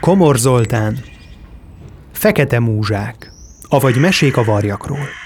Komor Zoltán Fekete múzsák, avagy mesék a varjakról.